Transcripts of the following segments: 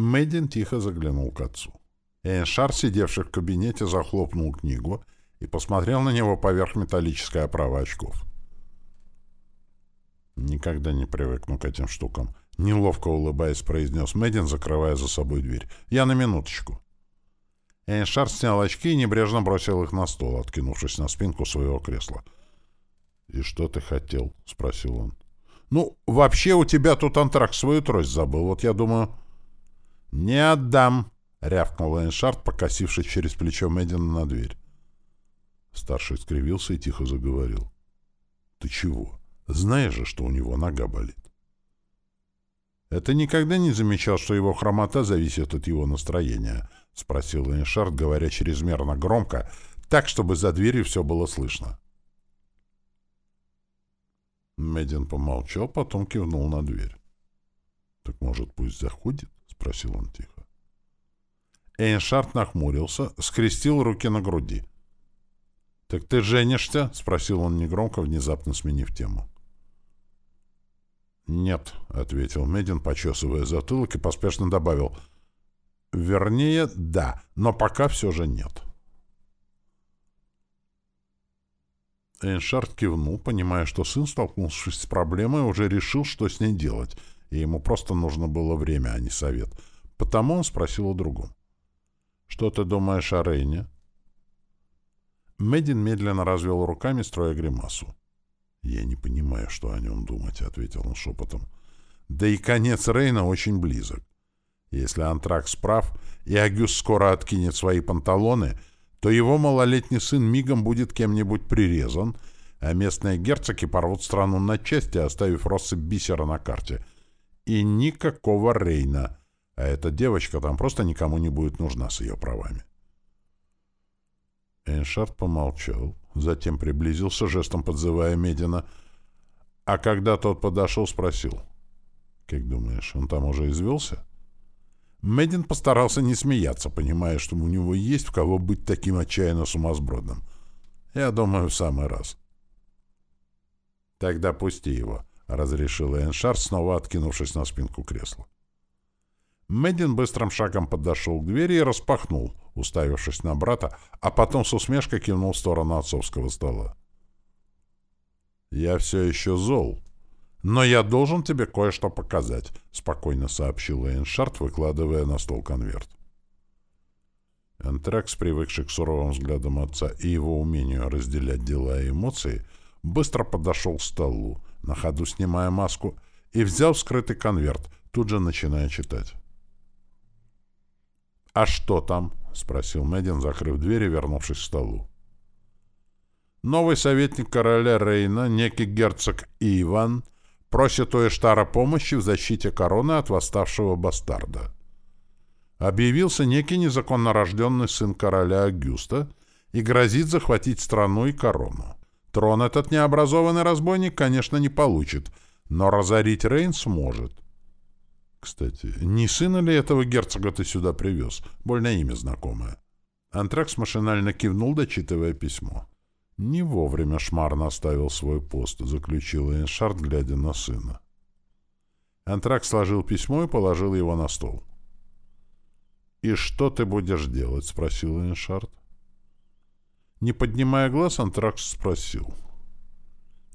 Мэддин тихо заглянул к отцу. Эйншар, сидевший в кабинете, захлопнул книгу и посмотрел на него поверх металлической оправы очков. «Никогда не привыкну к этим штукам», — неловко улыбаясь, произнес Мэддин, закрывая за собой дверь. «Я на минуточку». Эйншар снял очки и небрежно бросил их на стол, откинувшись на спинку своего кресла. «И что ты хотел?» — спросил он. «Ну, вообще у тебя тут антракс свою трость забыл. Вот я думаю...» «Не отдам!» — рявкнул Эйншард, покосившись через плечо Мэддина на дверь. Старший скривился и тихо заговорил. «Ты чего? Знаешь же, что у него нога болит». «Это никогда не замечал, что его хромота зависит от его настроения?» — спросил Эйншард, говоря чрезмерно громко, так, чтобы за дверью все было слышно. Медин помолчал, потом кивнул на дверь. «Так, может, пусть заходит?» — спросил он тихо. Эйншард нахмурился, скрестил руки на груди. «Так ты женишься?» — спросил он негромко, внезапно сменив тему. «Нет», — ответил Медин, почесывая затылок, и поспешно добавил. «Вернее, да, но пока все же нет». Эйншард кивнул, понимая, что сын, столкнувшись с проблемой, уже решил, что с ней делать, и ему просто нужно было время, а не совет. Потому он спросил о другом. «Что ты думаешь о Рейне?» Медин медленно развел руками, строя гримасу. «Я не понимаю, что о нем думать», — ответил он шепотом. «Да и конец Рейна очень близок. Если Антракс прав, и Агюст скоро откинет свои панталоны, то его малолетний сын мигом будет кем-нибудь прирезан, а местные герцоги порвут страну на части, оставив россыпь бисера на карте. И никакого Рейна, а эта девочка там просто никому не будет нужна с ее правами. Эйншард помолчал, затем приблизился, жестом подзывая Медина, а когда тот подошел, спросил. «Как думаешь, он там уже извелся?» Медин постарался не смеяться, понимая, что у него есть в кого быть таким отчаянно сумасбродным. «Я думаю, в самый раз». «Тогда пусти его», — разрешил Эйншард, снова откинувшись на спинку кресла. Медин быстрым шагом подошел к двери и распахнул, уставившись на брата, а потом с усмешкой кивнул в сторону отцовского стола. «Я все еще зол, но я должен тебе кое-что показать», — спокойно сообщил Эйншард, выкладывая на стол конверт. Антракс, привыкший к суровым взглядам отца и его умению разделять дела и эмоции, быстро подошел к столу, на ходу снимая маску, и взял вскрытый конверт, тут же начиная читать. «А что там?» — спросил Мэддин, закрыв дверь и вернувшись к столу. Новый советник короля Рейна, некий герцог Иван, просит у Эштара помощи в защите короны от восставшего бастарда. Объявился некий незаконно рожденный сын короля Агюста и грозит захватить страну и корону. Трон этот необразованный разбойник, конечно, не получит, но разорить Рейн сможет. Кстати, не сына ли этого герцога ты сюда привез? Больно имя знакомое. Антракс машинально кивнул, дочитывая письмо. Не вовремя Шмарн оставил свой пост, заключил Эйншард, глядя на сына. Антракс сложил письмо и положил его на стол. «И что ты будешь делать?» — спросил Эйншард. Не поднимая глаз, Антракс спросил.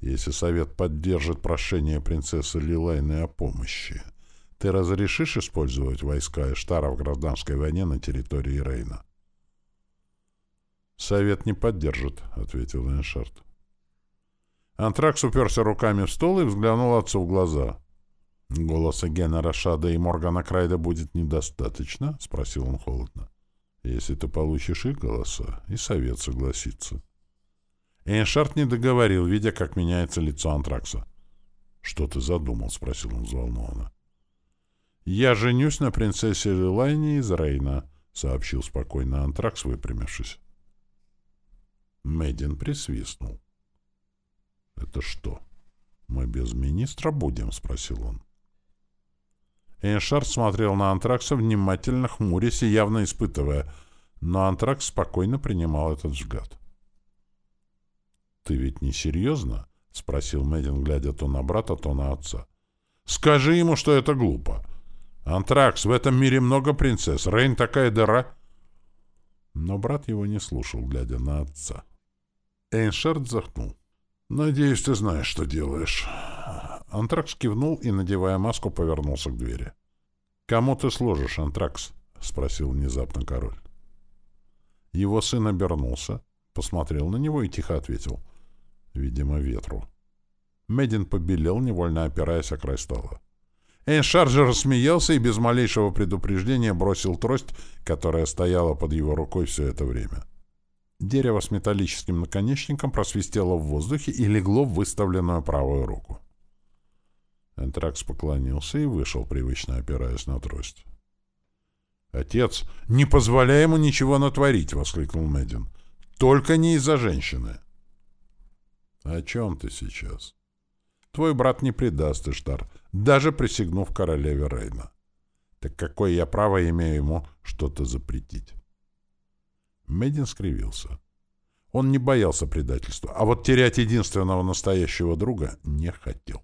«Если совет поддержит прошение принцессы Лилайны о помощи, ты разрешишь использовать войска Эштара в гражданской войне на территории Рейна? Совет не поддержит, ответил Эйншард. Антракс уперся руками в стол и взглянул отцу в глаза. «Голоса Гена Рашада и Моргана Крайда будет недостаточно?» — спросил он холодно. «Если ты получишь их голоса, и совет согласится». Эйншард не договорил, видя, как меняется лицо Антракса. «Что ты задумал?» — спросил он взволнованно. «Я женюсь на принцессе Лилайне из Рейна», — сообщил спокойно Антракс, выпрямившись. Мэддин присвистнул. «Это что, мы без министра будем?» — спросил он. Эйншард смотрел на Антракса, внимательно хмурясь и явно испытывая, но Антракс спокойно принимал этот взгляд. «Ты ведь не серьезно?» — спросил Мэддин, глядя то на брата, то на отца. «Скажи ему, что это глупо. «Антракс, в этом мире много принцесс. Рейн такая дыра». Но брат его не слушал, глядя на отца. Эйншард вздохнул. «Надеюсь, ты знаешь, что делаешь». Антракс кивнул и, надевая маску, повернулся к двери. «Кому ты служишь, Антракс?» — спросил внезапно король. Его сын обернулся, посмотрел на него и тихо ответил. Видимо, ветру. Медин побелел, невольно опираясь о край стола. Эйншарджер рассмеялся и без малейшего предупреждения бросил трость, которая стояла под его рукой все это время. Дерево с металлическим наконечником просвистело в воздухе и легло в выставленную правую руку. Энтракс поклонился и вышел, привычно опираясь на трость. «Отец, не позволяй ему ничего натворить!» — воскликнул Мэддин. «Только не из-за женщины!» «О чем ты сейчас?» «Твой брат не предаст, Иштар, даже присягнув королеве Рейна. Так какое я право имею ему что-то запретить?» Мэддин скривился. Он не боялся предательства, а вот терять единственного настоящего друга не хотел.